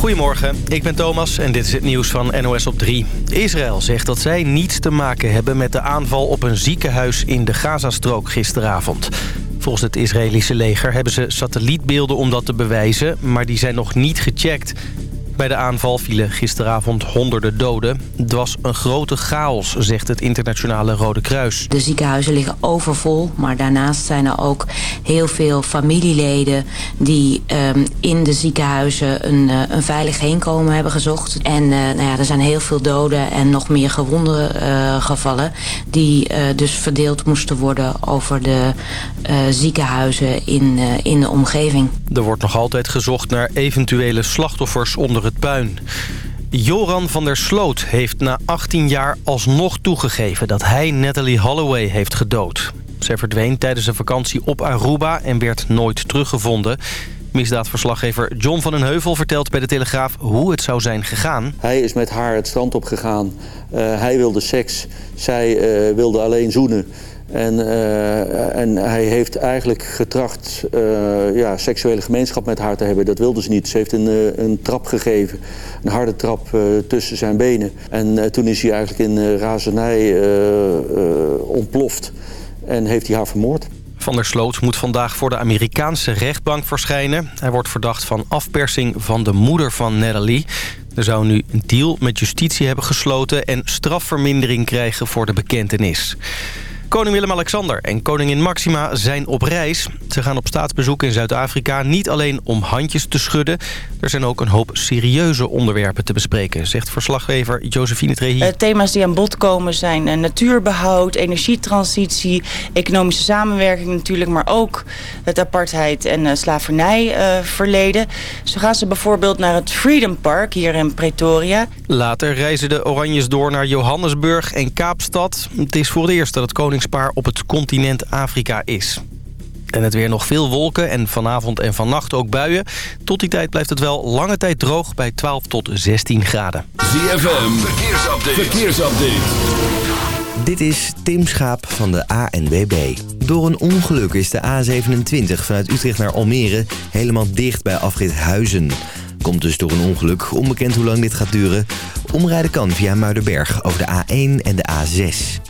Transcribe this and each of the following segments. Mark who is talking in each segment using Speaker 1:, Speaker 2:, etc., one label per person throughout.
Speaker 1: Goedemorgen, ik ben Thomas en dit is het nieuws van NOS op 3. Israël zegt dat zij niets te maken hebben met de aanval op een ziekenhuis in de Gazastrook gisteravond. Volgens het Israëlische leger hebben ze satellietbeelden om dat te bewijzen, maar die zijn nog niet gecheckt. Bij de aanval vielen gisteravond honderden doden. Het was een grote chaos, zegt het internationale Rode Kruis.
Speaker 2: De ziekenhuizen liggen overvol, maar daarnaast zijn er ook heel veel familieleden... die um, in de ziekenhuizen een, uh, een veilig heenkomen hebben gezocht. En uh, nou ja, er zijn heel veel doden en nog meer gewonden uh, gevallen... die dus verdeeld moesten worden over de ziekenhuizen in, in de omgeving.
Speaker 1: Er wordt nog altijd gezocht naar eventuele slachtoffers onder het puin. Joran van der Sloot heeft na 18 jaar alsnog toegegeven... dat hij Natalie Holloway heeft gedood. Zij verdween tijdens een vakantie op Aruba en werd nooit teruggevonden. Misdaadverslaggever John van den Heuvel vertelt bij de Telegraaf hoe het zou zijn gegaan.
Speaker 3: Hij is met haar het strand op gegaan. Uh, hij wilde seks. Zij uh, wilde alleen zoenen. En, uh, en hij heeft eigenlijk getracht uh, ja, seksuele gemeenschap met haar te hebben. Dat wilde ze niet. Ze heeft een, uh, een trap gegeven. Een harde trap tussen zijn benen. En toen is hij eigenlijk in razernij ontploft. En heeft hij haar vermoord.
Speaker 1: Van der Sloot moet vandaag voor de Amerikaanse rechtbank verschijnen. Hij wordt verdacht van afpersing van de moeder van Natalie. Er zou nu een deal met justitie hebben gesloten... en strafvermindering krijgen voor de bekentenis. Koning Willem-Alexander en koningin Maxima zijn op reis. Ze gaan op staatsbezoek in Zuid-Afrika niet alleen om handjes te schudden. Er zijn ook een hoop serieuze onderwerpen te bespreken, zegt verslaggever Josephine Trehi.
Speaker 4: Uh, thema's die aan bod komen zijn uh, natuurbehoud, energietransitie, economische samenwerking natuurlijk, maar ook het apartheid en uh, slavernijverleden. Zo gaan ze bijvoorbeeld naar het Freedom Park hier in Pretoria.
Speaker 1: Later reizen de Oranjes door naar Johannesburg en Kaapstad. Het is voor het eerst dat het koning koningspaar op het continent Afrika is. En het weer nog veel wolken en vanavond en vannacht ook buien. Tot die tijd blijft het wel lange tijd droog bij 12 tot 16 graden.
Speaker 5: ZFM, verkeersupdate. verkeersupdate.
Speaker 6: Dit is Tim Schaap van de ANWB. Door een ongeluk is de A27 vanuit Utrecht naar Almere helemaal dicht bij afrit Huizen. Komt dus door een ongeluk, onbekend hoe lang dit gaat duren. Omrijden kan via Muidenberg over de A1 en de A6.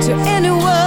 Speaker 7: to anyone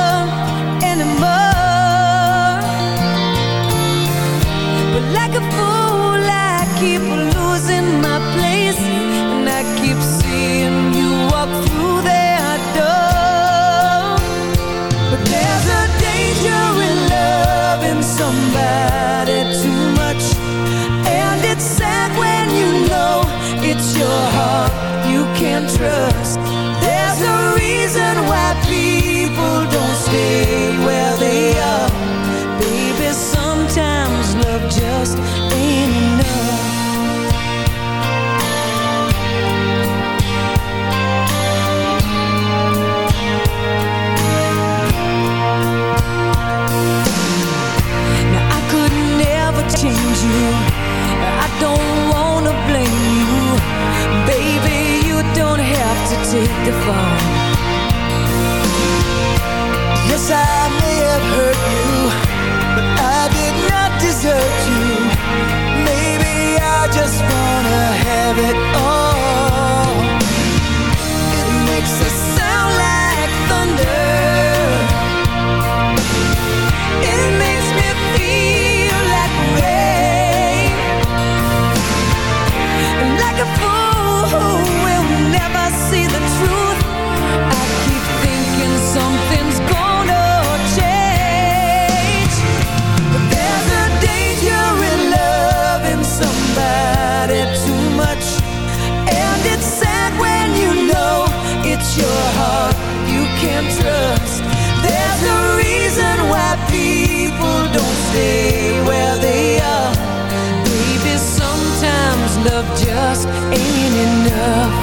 Speaker 7: ain't enough.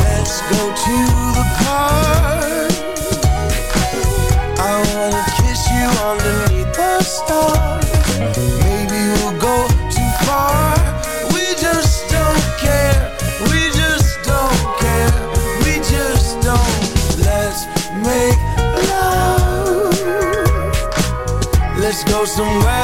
Speaker 8: Let's go to the park I wanna kiss you underneath the stars. Maybe we'll go too far. We just don't care. We just don't care. We just don't. Let's make love. Let's go somewhere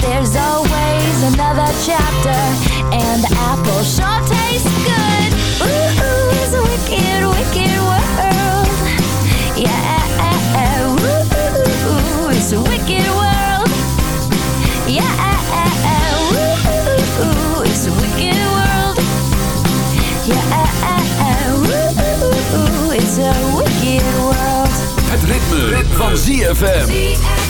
Speaker 9: There's always another chapter, and the apple sure tastes good. Ooh, ooh, it's a wicked, wicked world. Yeah, ooh, ooh, ooh, it's a wicked world. Yeah, ooh, ooh, ooh, it's a wicked world. Yeah, ooh, ooh, ooh, it's a wicked world.
Speaker 5: Het ritme, ritme. van ZFM.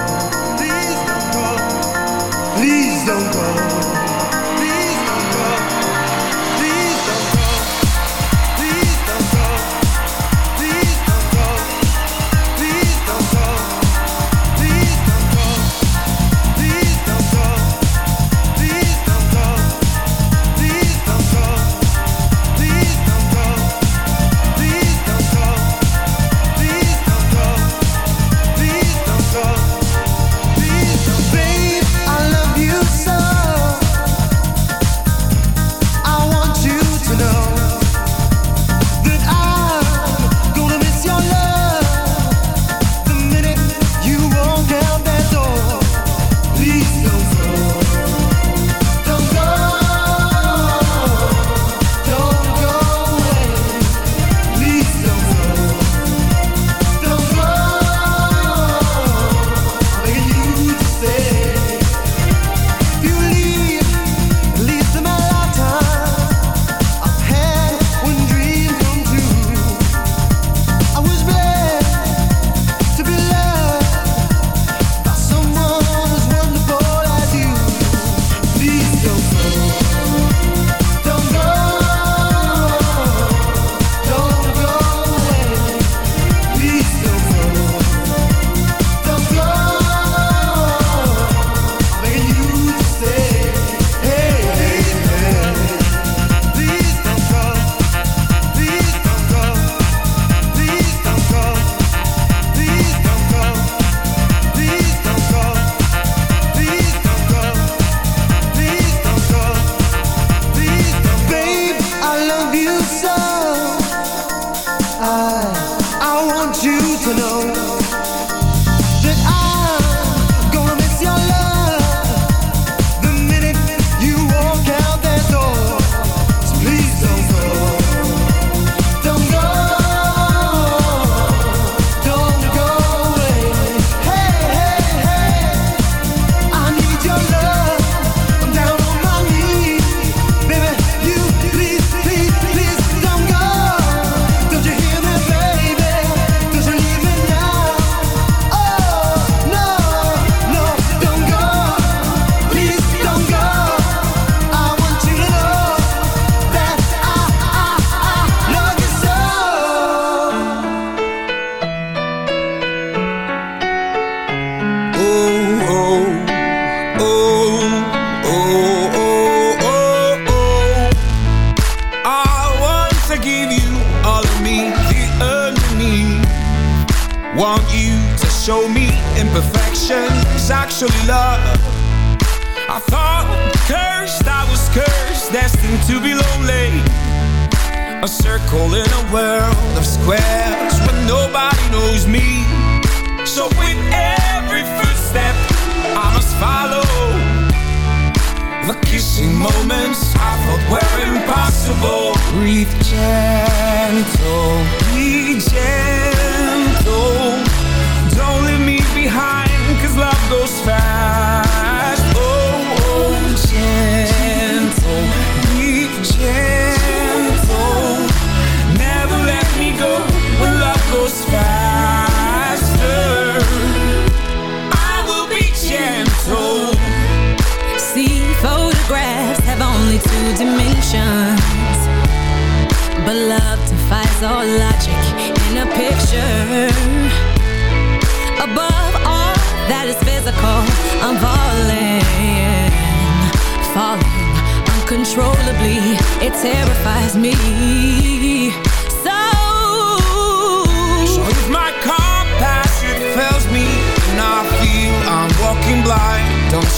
Speaker 10: don't go.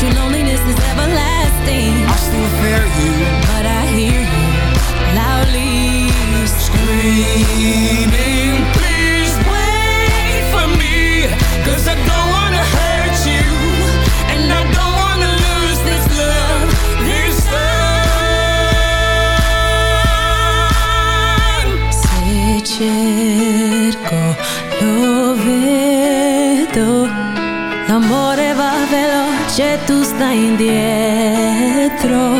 Speaker 7: Your loneliness is everlasting.
Speaker 11: I still fear you.
Speaker 7: But I hear you Loudly. Scream. się tu
Speaker 12: znajdzie jutro.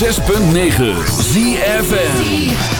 Speaker 5: 106.9
Speaker 13: ZFN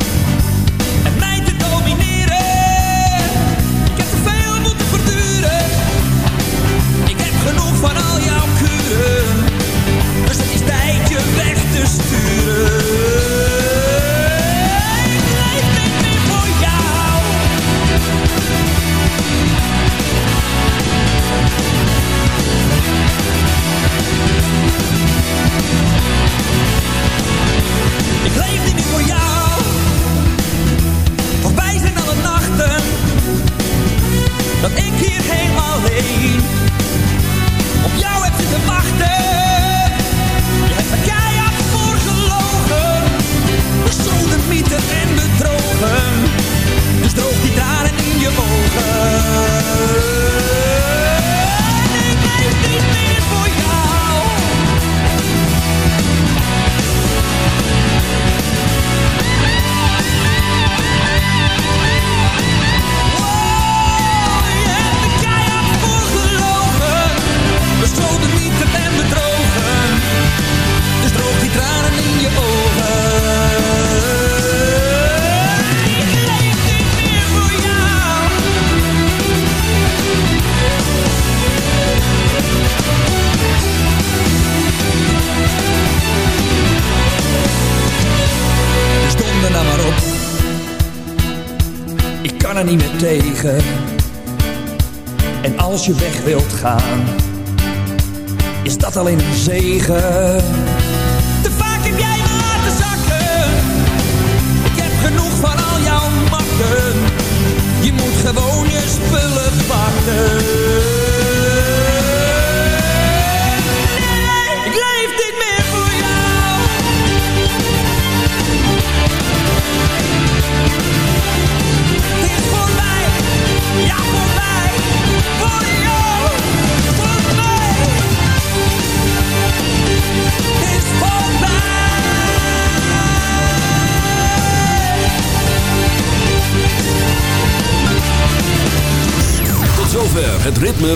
Speaker 13: Ik ga je sturen. Ik leef niet voor jou. Ik leef niet voor jou. Voor wij zijn al het nachten Dat ik hier helemaal heen. Op jou heb
Speaker 14: te
Speaker 13: wachten. I got